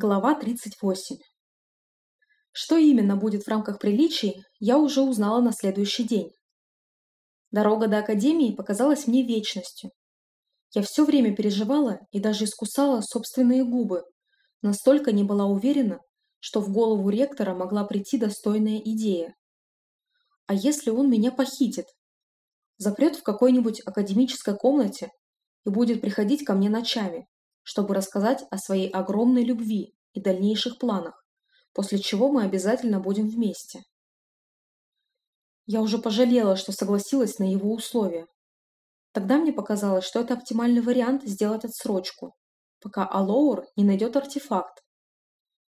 Глава 38. Что именно будет в рамках приличий, я уже узнала на следующий день. Дорога до академии показалась мне вечностью. Я все время переживала и даже искусала собственные губы, настолько не была уверена, что в голову ректора могла прийти достойная идея. А если он меня похитит? Запрет в какой-нибудь академической комнате и будет приходить ко мне ночами, чтобы рассказать о своей огромной любви и дальнейших планах, после чего мы обязательно будем вместе. Я уже пожалела, что согласилась на его условия. Тогда мне показалось, что это оптимальный вариант сделать отсрочку, пока Алоур не найдет артефакт.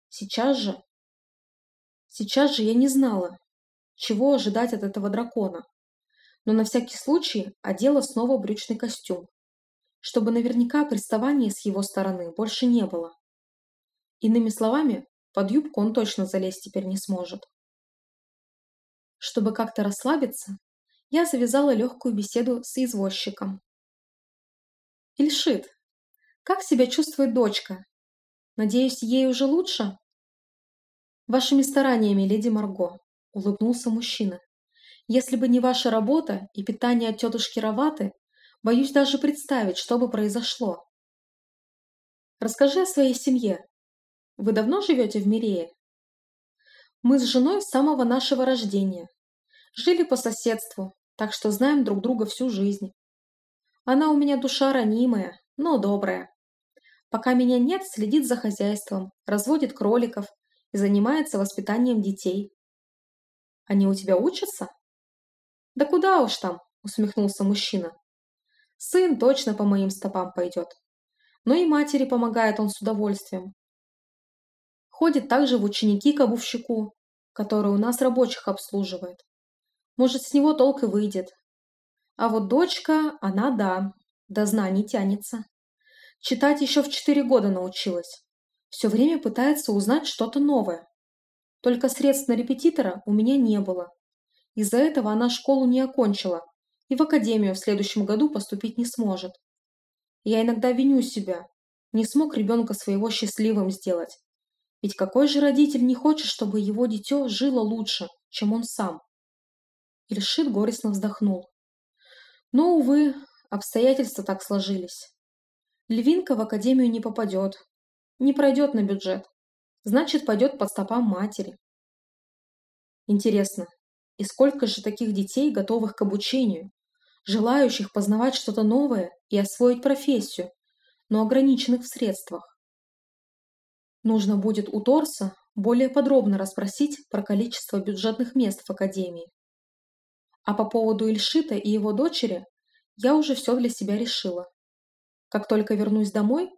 Сейчас же... Сейчас же я не знала, чего ожидать от этого дракона, но на всякий случай одела снова брючный костюм чтобы наверняка приставания с его стороны больше не было. Иными словами, под юбку он точно залезть теперь не сможет. Чтобы как-то расслабиться, я завязала легкую беседу с извозчиком. «Ильшит, как себя чувствует дочка? Надеюсь, ей уже лучше?» «Вашими стараниями, леди Марго», — улыбнулся мужчина. «Если бы не ваша работа и питание от тетушки Раваты, Боюсь даже представить, что бы произошло. Расскажи о своей семье. Вы давно живете в Мирее? Мы с женой с самого нашего рождения. Жили по соседству, так что знаем друг друга всю жизнь. Она у меня душа ранимая, но добрая. Пока меня нет, следит за хозяйством, разводит кроликов и занимается воспитанием детей. Они у тебя учатся? Да куда уж там, усмехнулся мужчина. Сын точно по моим стопам пойдет. Но и матери помогает он с удовольствием. Ходит также в ученики к обувщику, который у нас рабочих обслуживает. Может, с него толк и выйдет. А вот дочка, она да, до знаний тянется. Читать еще в четыре года научилась. Все время пытается узнать что-то новое. Только средств на репетитора у меня не было. Из-за этого она школу не окончила, и в академию в следующем году поступить не сможет. Я иногда виню себя. Не смог ребенка своего счастливым сделать. Ведь какой же родитель не хочет, чтобы его дитё жило лучше, чем он сам? Ильшит горестно вздохнул. Но, увы, обстоятельства так сложились. Львинка в академию не попадет, не пройдет на бюджет. Значит, пойдет под стопам матери. Интересно, и сколько же таких детей, готовых к обучению, желающих познавать что-то новое и освоить профессию, но ограниченных в средствах. Нужно будет у Торса более подробно расспросить про количество бюджетных мест в Академии. А по поводу Ильшита и его дочери я уже все для себя решила. Как только вернусь домой,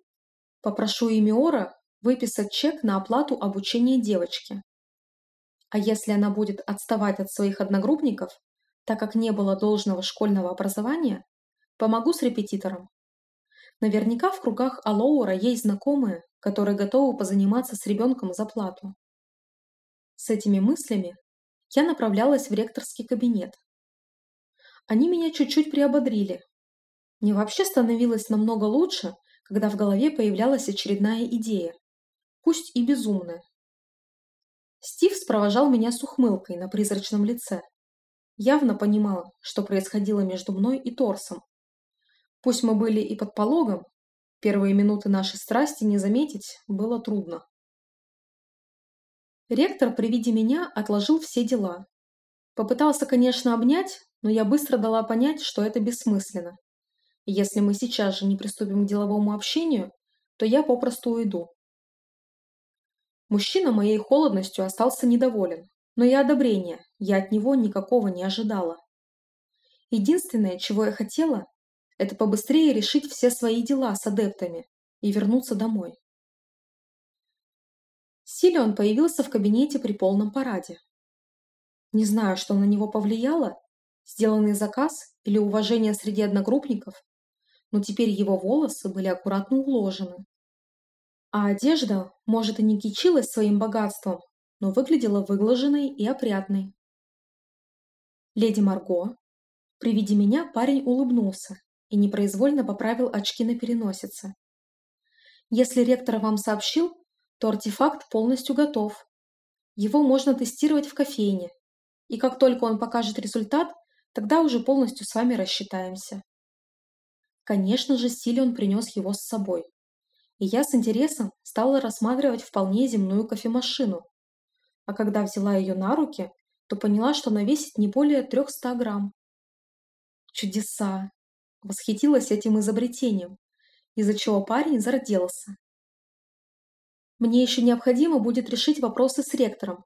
попрошу Эмиора выписать чек на оплату обучения девочки. А если она будет отставать от своих одногруппников, так как не было должного школьного образования, помогу с репетитором. Наверняка в кругах Алоура есть знакомые, которые готовы позаниматься с ребенком за плату. С этими мыслями я направлялась в ректорский кабинет. Они меня чуть-чуть приободрили. Мне вообще становилось намного лучше, когда в голове появлялась очередная идея, пусть и безумная. Стив провожал меня с ухмылкой на призрачном лице явно понимала, что происходило между мной и Торсом. Пусть мы были и под пологом, первые минуты нашей страсти не заметить было трудно. Ректор при виде меня отложил все дела. Попытался, конечно, обнять, но я быстро дала понять, что это бессмысленно. если мы сейчас же не приступим к деловому общению, то я попросту уйду. Мужчина моей холодностью остался недоволен, но и одобрения я от него никакого не ожидала. Единственное, чего я хотела, это побыстрее решить все свои дела с адептами и вернуться домой. Силион появился в кабинете при полном параде. Не знаю, что на него повлияло, сделанный заказ или уважение среди одногруппников, но теперь его волосы были аккуратно уложены. А одежда, может, и не кичилась своим богатством, но выглядела выглаженной и опрятной. «Леди Марго?» При виде меня парень улыбнулся и непроизвольно поправил очки на переносице. «Если ректор вам сообщил, то артефакт полностью готов. Его можно тестировать в кофейне. И как только он покажет результат, тогда уже полностью с вами рассчитаемся. Конечно же, Силион принес его с собой. И я с интересом стала рассматривать вполне земную кофемашину. А когда взяла ее на руки, то поняла, что она весит не более 300 грамм. Чудеса! Восхитилась этим изобретением, из-за чего парень зарделся. Мне еще необходимо будет решить вопросы с ректором,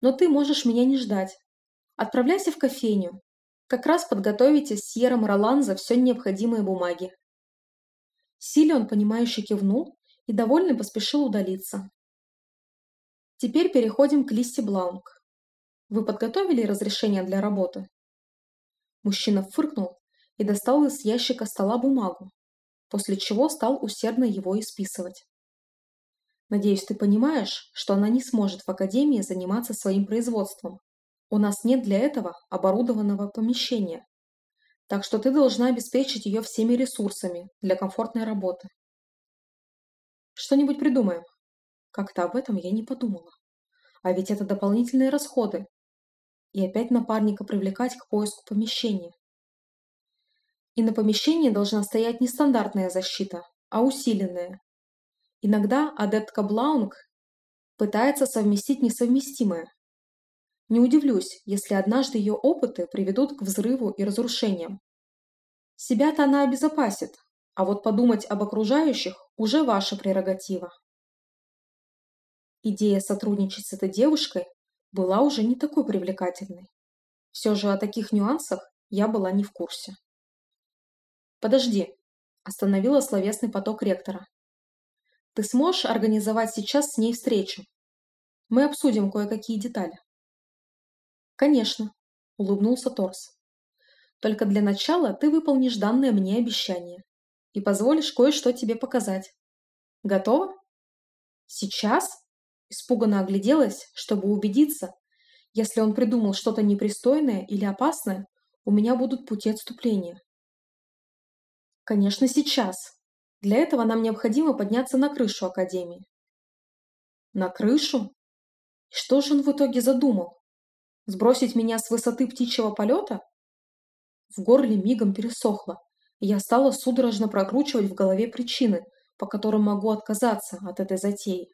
но ты можешь меня не ждать. Отправляйся в кофейню. Как раз подготовите с Сьером Роланза все необходимые бумаги. Силион, понимающе кивнул и довольный поспешил удалиться. Теперь переходим к Лиссе Блаунг. Вы подготовили разрешение для работы? Мужчина фыркнул и достал из ящика стола бумагу, после чего стал усердно его исписывать. Надеюсь, ты понимаешь, что она не сможет в академии заниматься своим производством. У нас нет для этого оборудованного помещения. Так что ты должна обеспечить ее всеми ресурсами для комфортной работы. Что-нибудь придумаем. Как-то об этом я не подумала. А ведь это дополнительные расходы. И опять напарника привлекать к поиску помещения. И на помещении должна стоять не стандартная защита, а усиленная. Иногда адептка Блаунг пытается совместить несовместимое. Не удивлюсь, если однажды ее опыты приведут к взрыву и разрушениям. Себя-то она обезопасит, а вот подумать об окружающих уже ваша прерогатива. Идея сотрудничать с этой девушкой была уже не такой привлекательной. Все же о таких нюансах я была не в курсе. «Подожди», – остановила словесный поток ректора. «Ты сможешь организовать сейчас с ней встречу? Мы обсудим кое-какие детали». «Конечно», – улыбнулся Торс. «Только для начала ты выполнишь данное мне обещание и позволишь кое-что тебе показать. Готова?» «Сейчас?» – испуганно огляделась, чтобы убедиться, если он придумал что-то непристойное или опасное, у меня будут пути отступления. Конечно, сейчас. Для этого нам необходимо подняться на крышу Академии. На крышу? Что же он в итоге задумал? Сбросить меня с высоты птичьего полета? В горле мигом пересохло, и я стала судорожно прокручивать в голове причины, по которым могу отказаться от этой затеи.